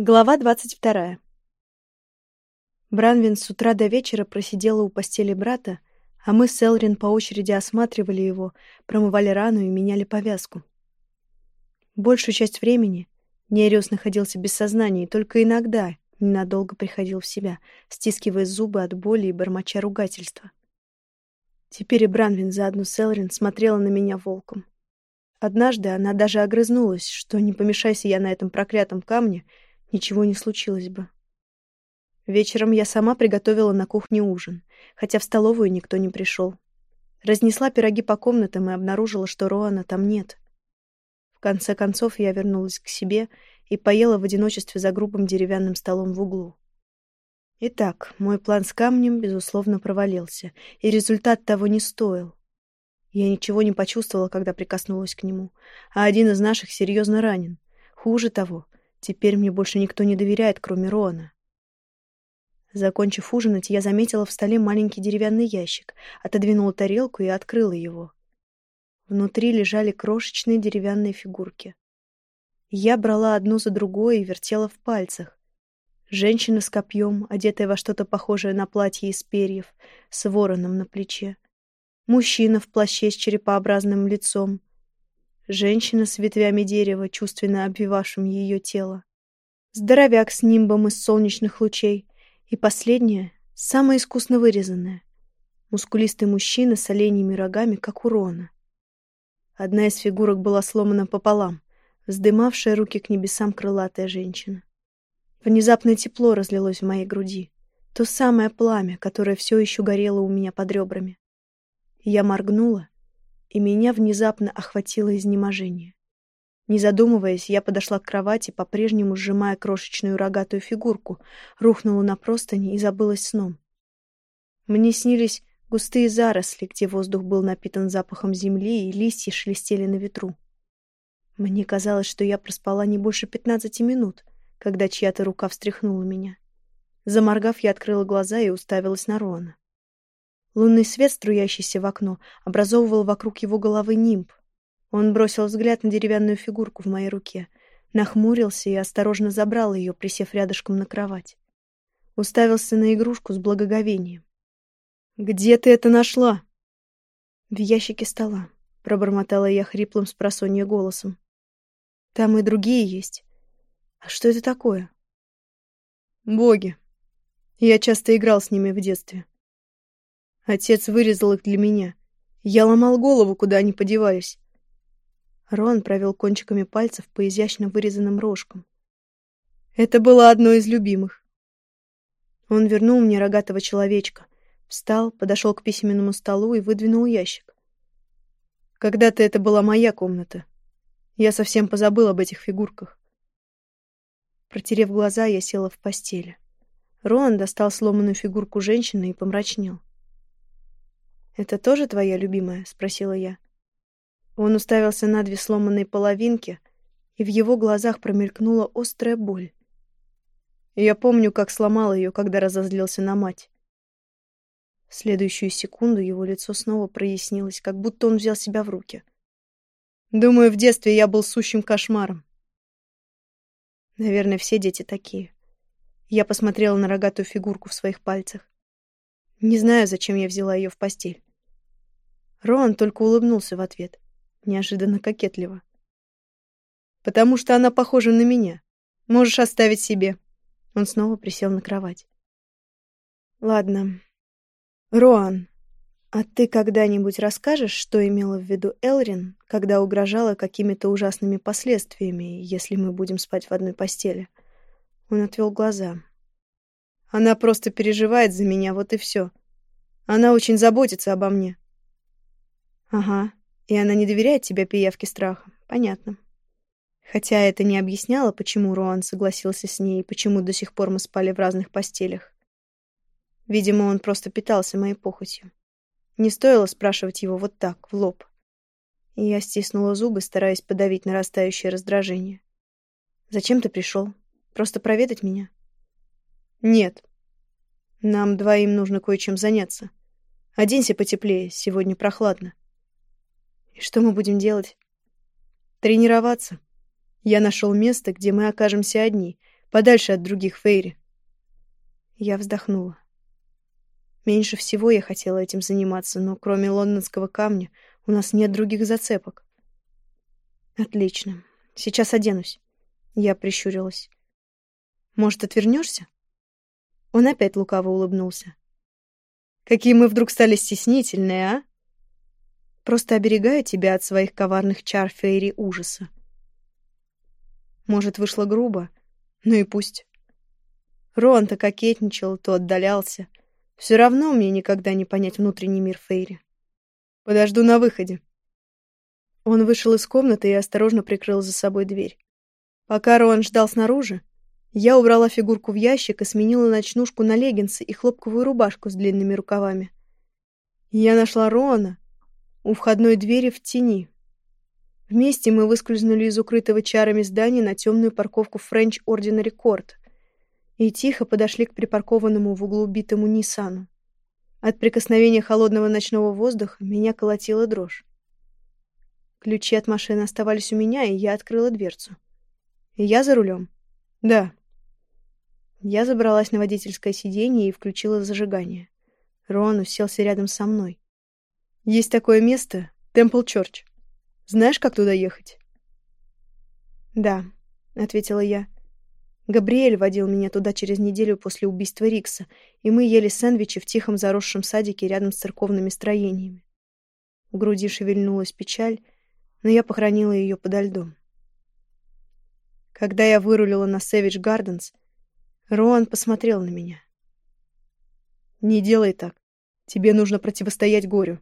Глава двадцать вторая. Бранвин с утра до вечера просидела у постели брата, а мы с Элрин по очереди осматривали его, промывали рану и меняли повязку. Большую часть времени Нериус находился без сознания и только иногда ненадолго приходил в себя, стискивая зубы от боли и бормоча ругательства. Теперь и Бранвин заодно с Элрин смотрела на меня волком. Однажды она даже огрызнулась, что не помешайся я на этом проклятом камне — ничего не случилось бы. Вечером я сама приготовила на кухне ужин, хотя в столовую никто не пришел. Разнесла пироги по комнатам и обнаружила, что Роана там нет. В конце концов я вернулась к себе и поела в одиночестве за грубым деревянным столом в углу. Итак, мой план с камнем, безусловно, провалился, и результат того не стоил. Я ничего не почувствовала, когда прикоснулась к нему, а один из наших серьезно ранен. Хуже того, Теперь мне больше никто не доверяет, кроме Рона. Закончив ужинать, я заметила в столе маленький деревянный ящик, отодвинула тарелку и открыла его. Внутри лежали крошечные деревянные фигурки. Я брала одну за другой и вертела в пальцах. Женщина с копьем, одетая во что-то похожее на платье из перьев, с вороном на плече. Мужчина в плаще с черепообразным лицом. Женщина с ветвями дерева, чувственно обвивавшим ее тело. Здоровяк с нимбом из солнечных лучей. И последнее, самое искусно вырезанное. Мускулистый мужчина с оленьими рогами, как у Рона. Одна из фигурок была сломана пополам, вздымавшая руки к небесам крылатая женщина. Внезапное тепло разлилось в моей груди. То самое пламя, которое все еще горело у меня под ребрами. Я моргнула и меня внезапно охватило изнеможение. Не задумываясь, я подошла к кровати, по-прежнему сжимая крошечную рогатую фигурку, рухнула на простыни и забылась сном. Мне снились густые заросли, где воздух был напитан запахом земли и листья шелестели на ветру. Мне казалось, что я проспала не больше пятнадцати минут, когда чья-то рука встряхнула меня. Заморгав, я открыла глаза и уставилась на Рона. Лунный свет, струящийся в окно, образовывал вокруг его головы нимб. Он бросил взгляд на деревянную фигурку в моей руке, нахмурился и осторожно забрал ее, присев рядышком на кровать. Уставился на игрушку с благоговением. «Где ты это нашла?» «В ящике стола», — пробормотала я хриплым с голосом. «Там и другие есть. А что это такое?» «Боги. Я часто играл с ними в детстве. Отец вырезал их для меня. Я ломал голову, куда они подевались. Рон провел кончиками пальцев по изящно вырезанным рожкам. Это было одно из любимых. Он вернул мне рогатого человечка, встал, подошел к письменному столу и выдвинул ящик. Когда-то это была моя комната. Я совсем позабыл об этих фигурках. Протерев глаза, я села в постели. Рон достал сломанную фигурку женщины и помрачнел. «Это тоже твоя любимая?» — спросила я. Он уставился на две сломанные половинки, и в его глазах промелькнула острая боль. Я помню, как сломал ее, когда разозлился на мать. В следующую секунду его лицо снова прояснилось, как будто он взял себя в руки. Думаю, в детстве я был сущим кошмаром. Наверное, все дети такие. Я посмотрела на рогатую фигурку в своих пальцах. Не знаю, зачем я взяла ее в постель. Роан только улыбнулся в ответ, неожиданно кокетливо. «Потому что она похожа на меня. Можешь оставить себе». Он снова присел на кровать. «Ладно. Роан, а ты когда-нибудь расскажешь, что имела в виду Элрин, когда угрожала какими-то ужасными последствиями, если мы будем спать в одной постели?» Он отвел глаза. «Она просто переживает за меня, вот и все. Она очень заботится обо мне». Ага. И она не доверяет тебе пиявке страха. Понятно. Хотя это не объясняло, почему Роан согласился с ней и почему до сих пор мы спали в разных постелях. Видимо, он просто питался моей похотью. Не стоило спрашивать его вот так, в лоб. Я стиснула зубы, стараясь подавить нарастающее раздражение. «Зачем ты пришел? Просто проведать меня?» «Нет. Нам двоим нужно кое-чем заняться. Оденься потеплее, сегодня прохладно». И что мы будем делать? Тренироваться. Я нашел место, где мы окажемся одни, подальше от других Фейри. Я вздохнула. Меньше всего я хотела этим заниматься, но кроме лондонского камня у нас нет других зацепок. Отлично. Сейчас оденусь. Я прищурилась. Может, отвернешься? Он опять лукаво улыбнулся. Какие мы вдруг стали стеснительные, а? Просто оберегаю тебя от своих коварных чар фейри ужаса. Может, вышло грубо, ну и пусть. Рон то кокетничал, то отдалялся. Все равно мне никогда не понять внутренний мир Фейри. Подожду на выходе. Он вышел из комнаты и осторожно прикрыл за собой дверь. Пока Рон ждал снаружи, я убрала фигурку в ящик и сменила ночнушку на леггинсы и хлопковую рубашку с длинными рукавами. Я нашла Рона у входной двери в тени. Вместе мы выскользнули из укрытого чарами здания на темную парковку French Ordinary Court и тихо подошли к припаркованному в углу битому Ниссану. От прикосновения холодного ночного воздуха меня колотила дрожь. Ключи от машины оставались у меня, и я открыла дверцу. Я за рулем? Да. Я забралась на водительское сиденье и включила зажигание. Рон уселся рядом со мной. Есть такое место, Темпл Чорч. Знаешь, как туда ехать? Да, ответила я. Габриэль водил меня туда через неделю после убийства Рикса, и мы ели сэндвичи в тихом заросшем садике рядом с церковными строениями. В груди шевельнулась печаль, но я похоронила ее подо льдом. Когда я вырулила на Сэвидж Гарденс, Роан посмотрел на меня. «Не делай так. Тебе нужно противостоять горю.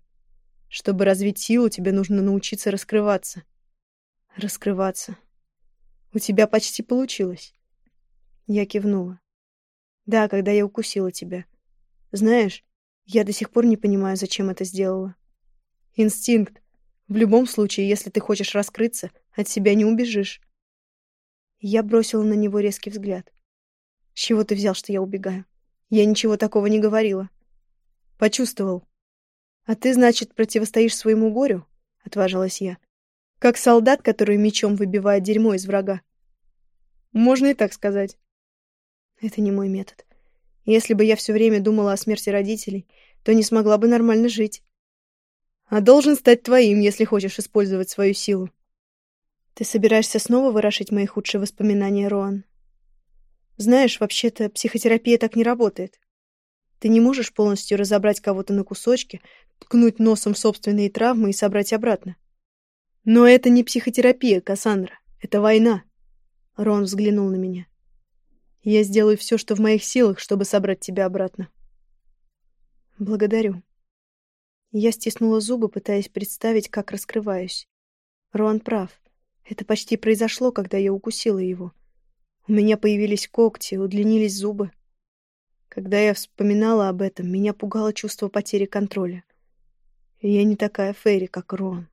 Чтобы развить силу, тебе нужно научиться раскрываться». «Раскрываться. У тебя почти получилось». Я кивнула. «Да, когда я укусила тебя. Знаешь, я до сих пор не понимаю, зачем это сделала». «Инстинкт. В любом случае, если ты хочешь раскрыться, от себя не убежишь. Я бросила на него резкий взгляд. «С чего ты взял, что я убегаю? Я ничего такого не говорила». «Почувствовал». «А ты, значит, противостоишь своему горю?» — отважилась я. «Как солдат, который мечом выбивает дерьмо из врага». «Можно и так сказать». «Это не мой метод. Если бы я все время думала о смерти родителей, то не смогла бы нормально жить». «А должен стать твоим, если хочешь использовать свою силу». Ты собираешься снова вырошить мои худшие воспоминания, Роан? Знаешь, вообще-то психотерапия так не работает. Ты не можешь полностью разобрать кого-то на кусочки, ткнуть носом собственные травмы и собрать обратно. Но это не психотерапия, Кассандра. Это война. Рон взглянул на меня. Я сделаю все, что в моих силах, чтобы собрать тебя обратно. Благодарю. Я стиснула зубы, пытаясь представить, как раскрываюсь. Рон прав. Это почти произошло, когда я укусила его. У меня появились когти, удлинились зубы. Когда я вспоминала об этом, меня пугало чувство потери контроля. Я не такая Ферри, как Рон.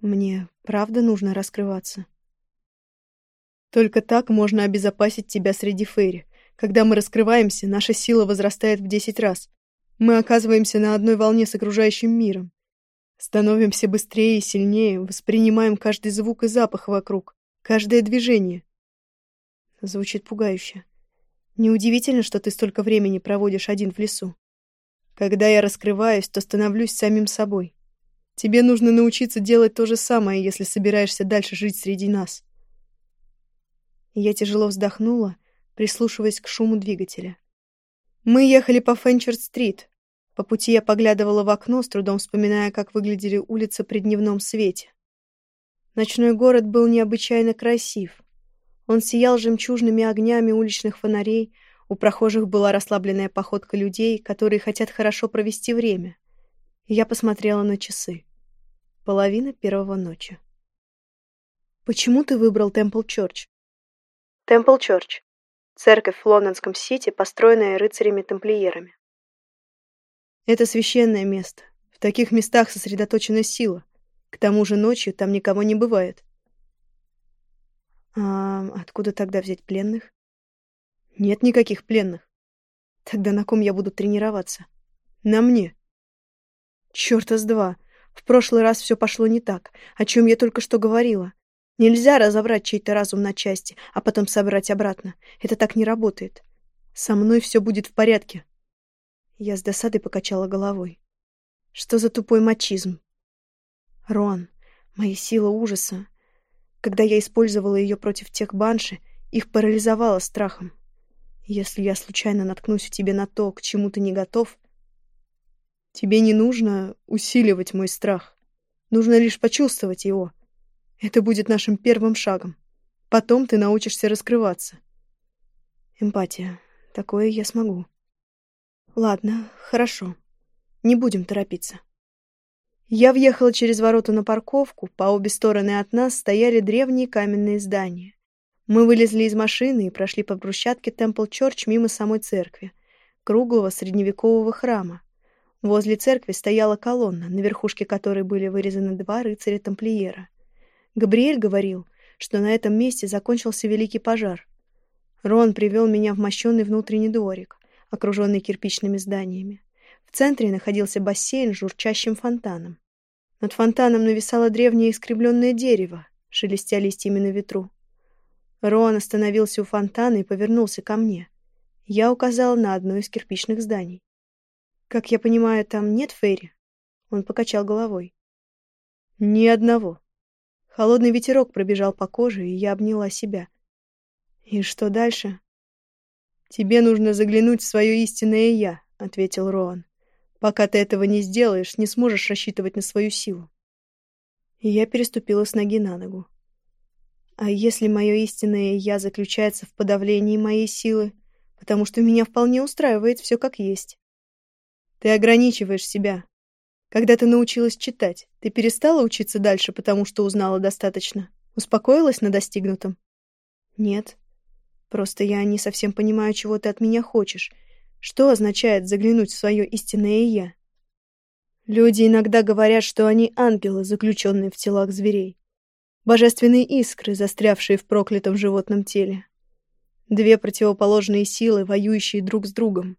Мне правда нужно раскрываться? Только так можно обезопасить тебя среди Ферри. Когда мы раскрываемся, наша сила возрастает в десять раз. Мы оказываемся на одной волне с окружающим миром. Становимся быстрее и сильнее, воспринимаем каждый звук и запах вокруг, каждое движение. Звучит пугающе. Неудивительно, что ты столько времени проводишь один в лесу. Когда я раскрываюсь, то становлюсь самим собой. Тебе нужно научиться делать то же самое, если собираешься дальше жить среди нас. Я тяжело вздохнула, прислушиваясь к шуму двигателя. Мы ехали по Фенчерд-стрит, по пути я поглядывала в окно, с трудом вспоминая, как выглядели улицы при дневном свете. Ночной город был необычайно красив. Он сиял жемчужными огнями уличных фонарей, у прохожих была расслабленная походка людей, которые хотят хорошо провести время. я посмотрела на часы. Половина первого ночи. «Почему ты выбрал Темпл Чорч?» Темпл Чорч. Церковь в лондонском Сити, построенная рыцарями-тамплиерами. Это священное место. В таких местах сосредоточена сила. К тому же ночью там никого не бывает. А откуда тогда взять пленных? Нет никаких пленных. Тогда на ком я буду тренироваться? На мне. Чёрта с два. В прошлый раз все пошло не так, о чем я только что говорила. Нельзя разобрать чей-то разум на части, а потом собрать обратно. Это так не работает. Со мной все будет в порядке. Я с досадой покачала головой. Что за тупой мачизм? Рон, моя сила ужаса. Когда я использовала ее против тех банши, их парализовало страхом. Если я случайно наткнусь у тебя на то, к чему ты не готов, тебе не нужно усиливать мой страх. Нужно лишь почувствовать его. Это будет нашим первым шагом. Потом ты научишься раскрываться. Эмпатия. Такое я смогу. Ладно, хорошо. Не будем торопиться. Я въехала через ворота на парковку, по обе стороны от нас стояли древние каменные здания. Мы вылезли из машины и прошли по брусчатке Темпл-Чорч мимо самой церкви, круглого средневекового храма. Возле церкви стояла колонна, на верхушке которой были вырезаны два рыцаря-тамплиера. Габриэль говорил, что на этом месте закончился великий пожар. Рон привел меня в мощенный внутренний дворик, окруженный кирпичными зданиями. В центре находился бассейн с журчащим фонтаном. Над фонтаном нависало древнее искривленное дерево, шелестя листьями на ветру. Рон остановился у фонтана и повернулся ко мне. Я указал на одно из кирпичных зданий. «Как я понимаю, там нет Ферри?» Он покачал головой. «Ни одного». Холодный ветерок пробежал по коже, и я обняла себя. «И что дальше?» «Тебе нужно заглянуть в свое истинное «я», — ответил Роан. «Пока ты этого не сделаешь, не сможешь рассчитывать на свою силу». И я переступила с ноги на ногу. А если мое истинное «я» заключается в подавлении моей силы, потому что меня вполне устраивает все как есть? Ты ограничиваешь себя. Когда ты научилась читать, ты перестала учиться дальше, потому что узнала достаточно? Успокоилась на достигнутом? Нет. Просто я не совсем понимаю, чего ты от меня хочешь. Что означает заглянуть в свое истинное «я»? Люди иногда говорят, что они ангелы, заключенные в телах зверей божественные искры, застрявшие в проклятом животном теле. Две противоположные силы, воюющие друг с другом.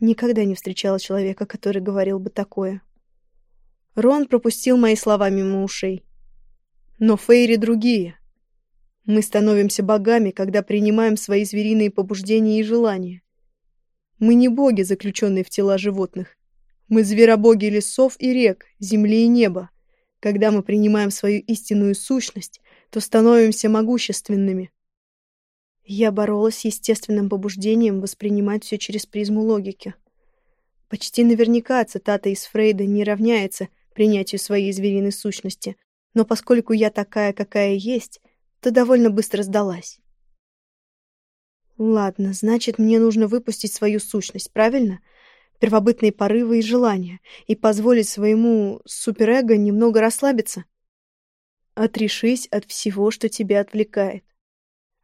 Никогда не встречала человека, который говорил бы такое. Рон пропустил мои слова мимо ушей. Но Фейри другие. Мы становимся богами, когда принимаем свои звериные побуждения и желания. Мы не боги, заключенные в тела животных. Мы зверобоги лесов и рек, земли и неба. Когда мы принимаем свою истинную сущность, то становимся могущественными. Я боролась с естественным побуждением воспринимать все через призму логики. Почти наверняка цитата из Фрейда не равняется принятию своей звериной сущности, но поскольку я такая, какая есть, то довольно быстро сдалась. Ладно, значит, мне нужно выпустить свою сущность, правильно? первобытные порывы и желания и позволить своему суперэго немного расслабиться. Отрешись от всего, что тебя отвлекает.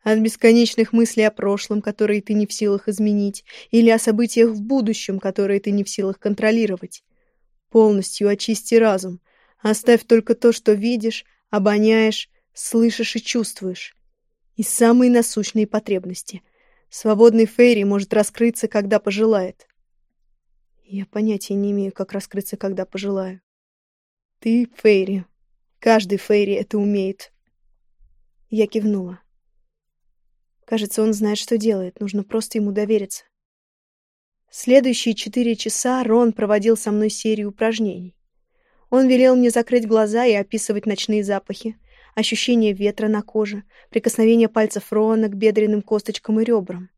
От бесконечных мыслей о прошлом, которые ты не в силах изменить, или о событиях в будущем, которые ты не в силах контролировать. Полностью очисти разум. Оставь только то, что видишь, обоняешь, слышишь и чувствуешь. И самые насущные потребности. Свободный Фейри может раскрыться, когда пожелает. Я понятия не имею, как раскрыться, когда пожелаю. Ты Фейри. Каждый Фейри это умеет. Я кивнула. Кажется, он знает, что делает. Нужно просто ему довериться. Следующие четыре часа Рон проводил со мной серию упражнений. Он велел мне закрыть глаза и описывать ночные запахи, ощущение ветра на коже, прикосновение пальцев Рона к бедренным косточкам и ребрам.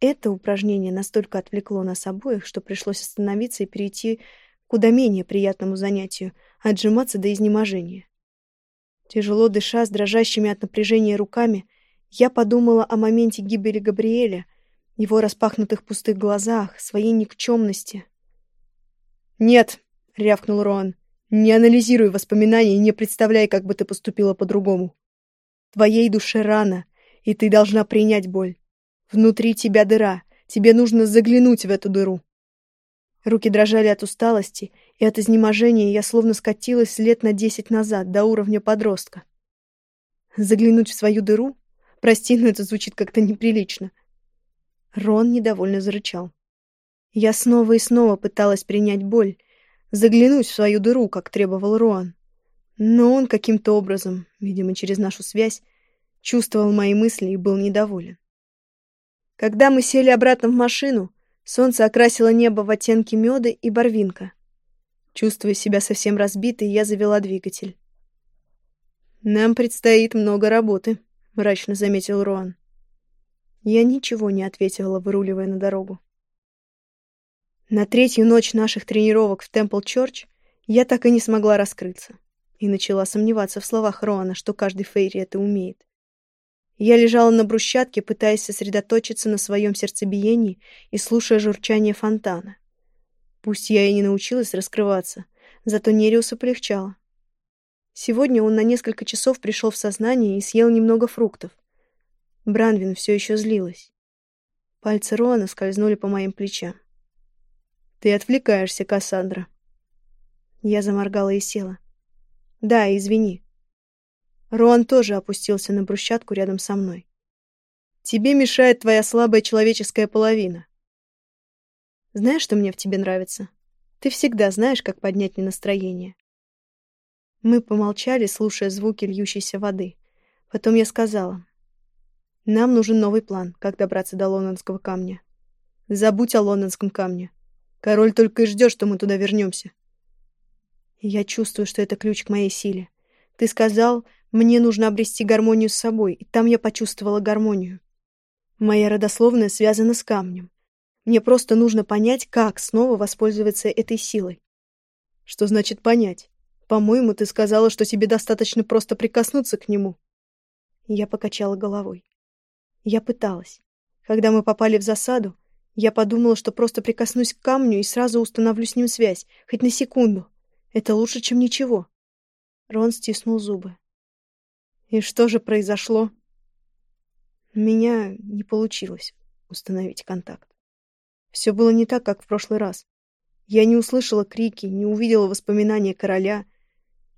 Это упражнение настолько отвлекло нас обоих, что пришлось остановиться и перейти к куда менее приятному занятию — отжиматься до изнеможения. Тяжело дыша, с дрожащими от напряжения руками, я подумала о моменте гибели Габриэля, его распахнутых пустых глазах, своей никчемности. «Нет!» — рявкнул Роан. «Не анализируй воспоминания и не представляй, как бы ты поступила по-другому. Твоей душе рано, и ты должна принять боль. Внутри тебя дыра. Тебе нужно заглянуть в эту дыру. Руки дрожали от усталости, и от изнеможения я словно скатилась лет на десять назад, до уровня подростка. Заглянуть в свою дыру? Прости, но это звучит как-то неприлично. Рон недовольно зарычал. Я снова и снова пыталась принять боль, заглянуть в свою дыру, как требовал Рон. Но он каким-то образом, видимо, через нашу связь, чувствовал мои мысли и был недоволен. Когда мы сели обратно в машину, солнце окрасило небо в оттенки меда и барвинка. Чувствуя себя совсем разбитой, я завела двигатель. «Нам предстоит много работы», — мрачно заметил Роан. Я ничего не ответила, выруливая на дорогу. На третью ночь наших тренировок в Темпл Чорч я так и не смогла раскрыться и начала сомневаться в словах Роана, что каждый Фейри это умеет. Я лежала на брусчатке, пытаясь сосредоточиться на своем сердцебиении и слушая журчание фонтана. Пусть я и не научилась раскрываться, зато Нериусу полегчало. Сегодня он на несколько часов пришел в сознание и съел немного фруктов. Бранвин все еще злилась. Пальцы Роана скользнули по моим плечам. «Ты отвлекаешься, Кассандра». Я заморгала и села. «Да, извини». Роан тоже опустился на брусчатку рядом со мной. «Тебе мешает твоя слабая человеческая половина. Знаешь, что мне в тебе нравится? Ты всегда знаешь, как поднять мне настроение». Мы помолчали, слушая звуки льющейся воды. Потом я сказала, нам нужен новый план, как добраться до лондонского камня. Забудь о лондонском камне. Король только и ждет, что мы туда вернемся. Я чувствую, что это ключ к моей силе. Ты сказал, мне нужно обрести гармонию с собой, и там я почувствовала гармонию. Моя родословная связана с камнем. Мне просто нужно понять, как снова воспользоваться этой силой. Что значит понять? По-моему, ты сказала, что тебе достаточно просто прикоснуться к нему. Я покачала головой. Я пыталась. Когда мы попали в засаду, я подумала, что просто прикоснусь к камню и сразу установлю с ним связь, хоть на секунду. Это лучше, чем ничего. Рон стиснул зубы. И что же произошло? У меня не получилось установить контакт. Все было не так, как в прошлый раз. Я не услышала крики, не увидела воспоминания короля.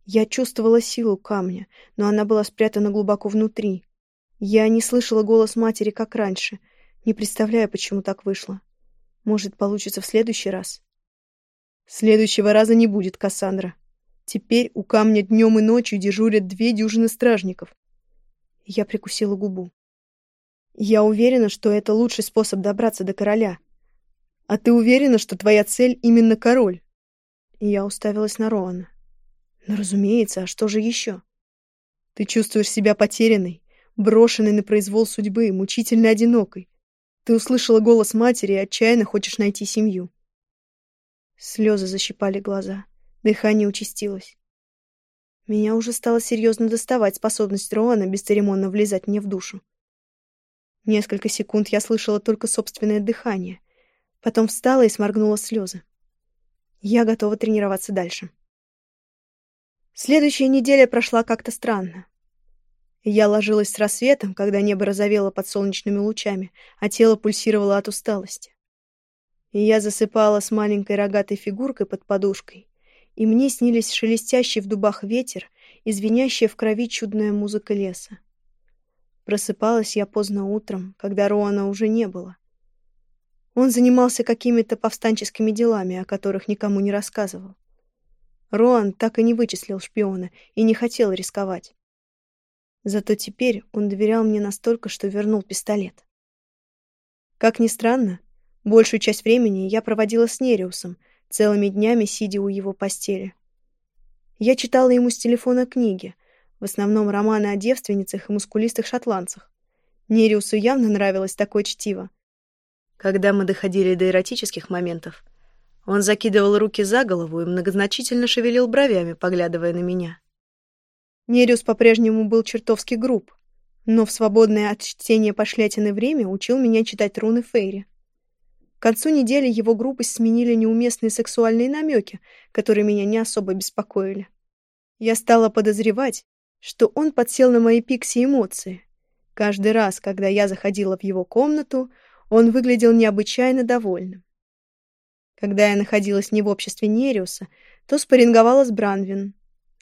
Я чувствовала силу камня, но она была спрятана глубоко внутри, я не слышала голос матери, как раньше, не представляя, почему так вышло. Может, получится в следующий раз? Следующего раза не будет, Кассандра. Теперь у камня днем и ночью дежурят две дюжины стражников. Я прикусила губу. Я уверена, что это лучший способ добраться до короля. А ты уверена, что твоя цель именно король? Я уставилась на Роана. Ну, разумеется, а что же еще? Ты чувствуешь себя потерянной, брошенной на произвол судьбы, мучительно одинокой. Ты услышала голос матери и отчаянно хочешь найти семью. Слезы защипали глаза. Дыхание участилось. Меня уже стало серьезно доставать способность Роана бесцеремонно влезать мне в душу. Несколько секунд я слышала только собственное дыхание. Потом встала и сморгнула слезы. Я готова тренироваться дальше. Следующая неделя прошла как-то странно. Я ложилась с рассветом, когда небо розовело под солнечными лучами, а тело пульсировало от усталости. Я засыпала с маленькой рогатой фигуркой под подушкой, и мне снились шелестящий в дубах ветер и звенящая в крови чудная музыка леса. Просыпалась я поздно утром, когда Роана уже не было. Он занимался какими-то повстанческими делами, о которых никому не рассказывал. Роан так и не вычислил шпиона и не хотел рисковать. Зато теперь он доверял мне настолько, что вернул пистолет. Как ни странно, большую часть времени я проводила с Нериусом, целыми днями сидя у его постели. Я читала ему с телефона книги, в основном романы о девственницах и мускулистых шотландцах. Нериусу явно нравилось такое чтиво. Когда мы доходили до эротических моментов, он закидывал руки за голову и многозначительно шевелил бровями, поглядывая на меня. Нериус по-прежнему был чертовски груб, но в свободное от чтения пошлятины время учил меня читать руны Фейри. К концу недели его грубость сменили неуместные сексуальные намеки, которые меня не особо беспокоили. Я стала подозревать, что он подсел на мои пикси эмоции. Каждый раз, когда я заходила в его комнату, он выглядел необычайно довольным. Когда я находилась не в обществе Нериуса, то спарринговала с Бранвин,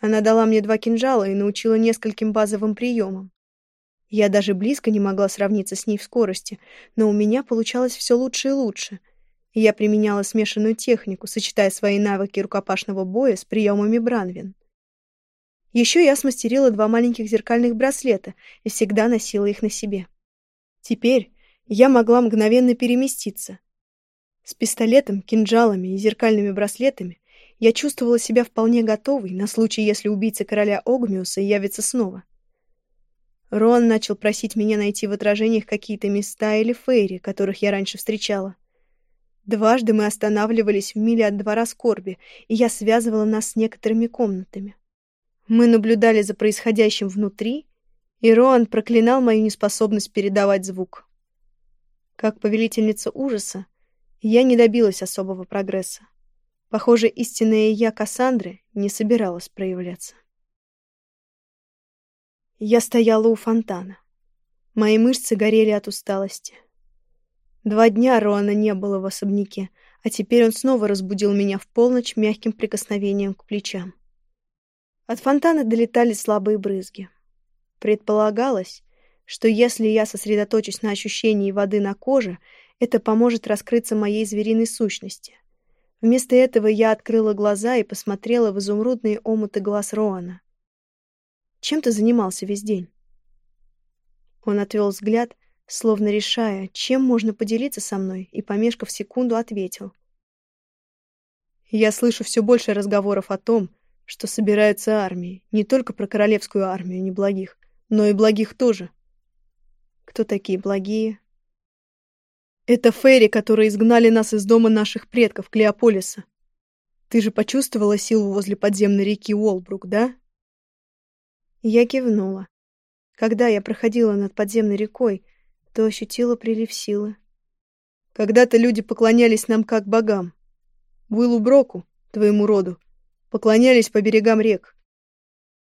она дала мне два кинжала и научила нескольким базовым приемам. Я даже близко не могла сравниться с ней в скорости, но у меня получалось все лучше и лучше. я применяла смешанную технику, сочетая свои навыки рукопашного боя с приемами Бранвин. Еще я смастерила два маленьких зеркальных браслета и всегда носила их на себе. Теперь я могла мгновенно переместиться. С пистолетом, кинжалами и зеркальными браслетами я чувствовала себя вполне готовой на случай, если убийца короля Огмиуса явится снова. Рон начал просить меня найти в отражениях какие-то места или фейри, которых я раньше встречала. Дважды мы останавливались в миле от двора скорби, и я связывала нас с некоторыми комнатами. Мы наблюдали за происходящим внутри, и Роан проклинал мою неспособность передавать звук. Как повелительница ужаса, я не добилась особого прогресса. Похоже, истинная я Кассандры не собиралась проявляться. Я стояла у фонтана. Мои мышцы горели от усталости. Два дня Роана не было в особняке, а теперь он снова разбудил меня в полночь мягким прикосновением к плечам. От фонтана долетали слабые брызги. Предполагалось, что если я сосредоточусь на ощущении воды на коже, это поможет раскрыться моей звериной сущности. Вместо этого я открыла глаза и посмотрела в изумрудные омуты глаз Роана. «Чем ты занимался весь день?» Он отвел взгляд, словно решая, чем можно поделиться со мной, и, помешкав секунду, ответил. «Я слышу все больше разговоров о том, что собираются армии, не только про королевскую армию неблагих, но и благих тоже». «Кто такие благие?» Это Ферри, которые изгнали нас из дома наших предков, Клеополиса. Ты же почувствовала силу возле подземной реки Уолбрук, да? Я кивнула. Когда я проходила над подземной рекой, то ощутила прилив силы. Когда-то люди поклонялись нам как богам. Уиллу Броку, твоему роду, поклонялись по берегам рек.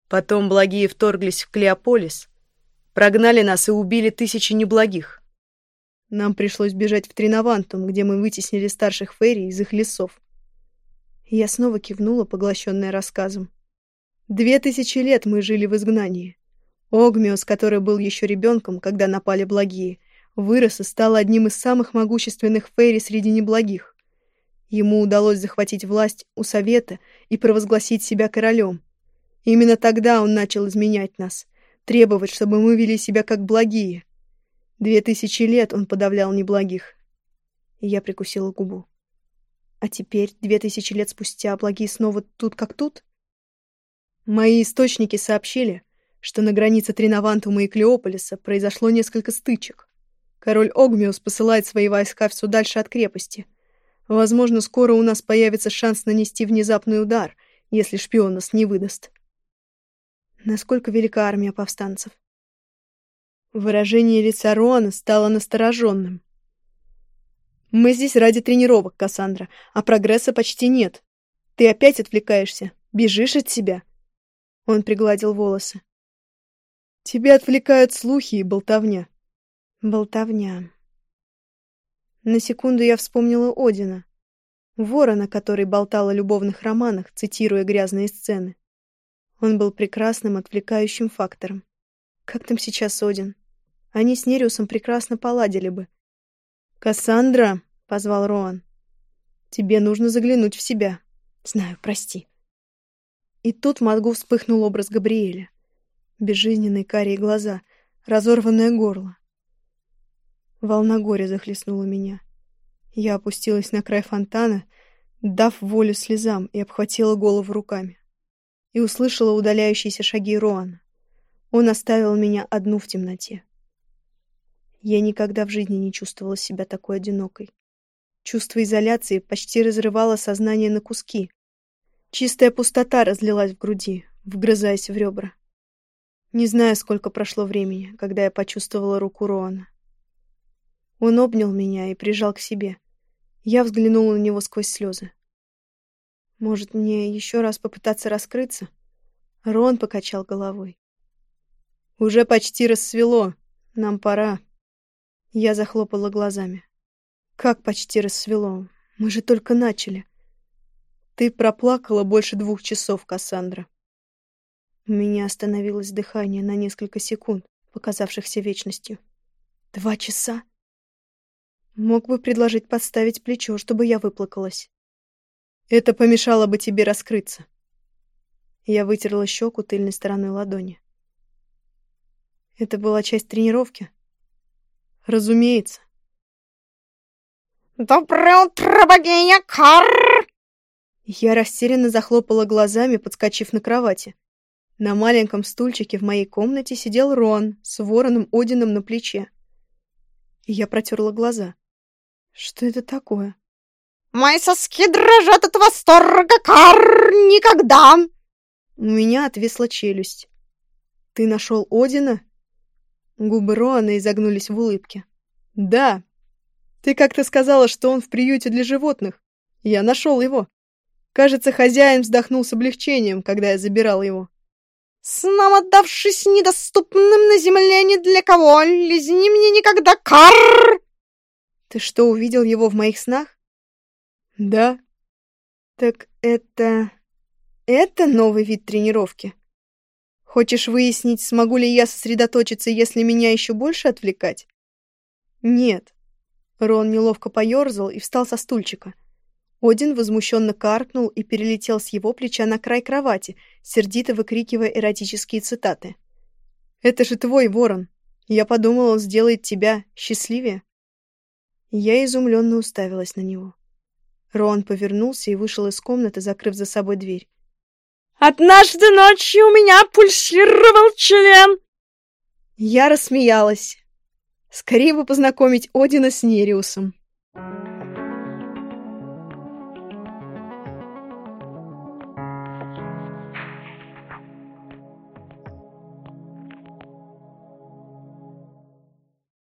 Потом благие вторглись в Клеополис, прогнали нас и убили тысячи неблагих. Нам пришлось бежать в Тринавантум, где мы вытеснили старших фейри из их лесов. Я снова кивнула, поглощенная рассказом. Две тысячи лет мы жили в изгнании. Огмиос, который был еще ребенком, когда напали благие, вырос и стал одним из самых могущественных фейри среди неблагих. Ему удалось захватить власть у Совета и провозгласить себя королем. Именно тогда он начал изменять нас, требовать, чтобы мы вели себя как благие. Две тысячи лет он подавлял неблагих. И я прикусила губу. А теперь, две тысячи лет спустя, благие снова тут как тут? Мои источники сообщили, что на границе Тринавантума и Клеополиса произошло несколько стычек. Король Огмиус посылает свои войска все дальше от крепости. Возможно, скоро у нас появится шанс нанести внезапный удар, если шпион нас не выдаст. Насколько велика армия повстанцев? Выражение лица Роана стало настороженным. «Мы здесь ради тренировок, Кассандра, а прогресса почти нет. Ты опять отвлекаешься, бежишь от себя». Он пригладил волосы. «Тебя отвлекают слухи и болтовня». «Болтовня». На секунду я вспомнила Одина, ворона, который болтал о любовных романах, цитируя грязные сцены. Он был прекрасным отвлекающим фактором. Как там сейчас Один? Они с Нериусом прекрасно поладили бы. «Кассандра!» — позвал Роан. «Тебе нужно заглянуть в себя. Знаю, прости». И тут в мозгу вспыхнул образ Габриэля. Безжизненные карие глаза, разорванное горло. Волна горя захлестнула меня. Я опустилась на край фонтана, дав волю слезам, и обхватила голову руками. И услышала удаляющиеся шаги Роана. Он оставил меня одну в темноте. Я никогда в жизни не чувствовала себя такой одинокой. Чувство изоляции почти разрывало сознание на куски. Чистая пустота разлилась в груди, вгрызаясь в ребра. Не знаю, сколько прошло времени, когда я почувствовала руку Роана. Он обнял меня и прижал к себе. Я взглянула на него сквозь слезы. Может, мне еще раз попытаться раскрыться? Рон покачал головой. Уже почти рассвело. Нам пора. Я захлопала глазами. Как почти рассвело. Мы же только начали. Ты проплакала больше двух часов, Кассандра. У меня остановилось дыхание на несколько секунд, показавшихся вечностью. Два часа? Мог бы предложить подставить плечо, чтобы я выплакалась. Это помешало бы тебе раскрыться. Я вытерла щеку тыльной стороной ладони. Это была часть тренировки. Разумеется. «Доброе утро, богиня Кар!» Я растерянно захлопала глазами, подскочив на кровати. На маленьком стульчике в моей комнате сидел Рон с вороном Одином на плече. Я протерла глаза. Что это такое? «Мои соски дрожат от восторга, Кар! Никогда!» У меня отвисла челюсть. «Ты нашел Одина?» Губы Роана изогнулись в улыбке. «Да. Ты как-то сказала, что он в приюте для животных. Я нашел его. Кажется, хозяин вздохнул с облегчением, когда я забирал его». «Снам отдавшись недоступным на земле ни для кого, лизни мне никогда, кар!» «Ты что, увидел его в моих снах?» «Да». «Так это... это новый вид тренировки?» Хочешь выяснить, смогу ли я сосредоточиться, если меня еще больше отвлекать? Нет. Рон неловко поерзал и встал со стульчика. Один возмущенно каркнул и перелетел с его плеча на край кровати, сердито выкрикивая эротические цитаты. «Это же твой ворон! Я подумала, он сделает тебя счастливее!» Я изумленно уставилась на него. Рон повернулся и вышел из комнаты, закрыв за собой дверь. Однажды ночью у меня пульсировал член!» Я рассмеялась. Скорее бы познакомить Одина с Нериусом.